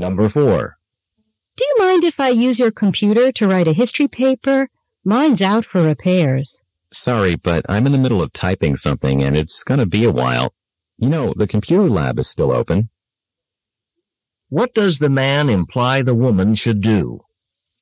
Number 4. Do you mind if I use your computer to write a history paper? Mine's out for repairs. Sorry, but I'm in the middle of typing something and it's gonna be a while. You know, the computer lab is still open. What does the man imply the woman should do?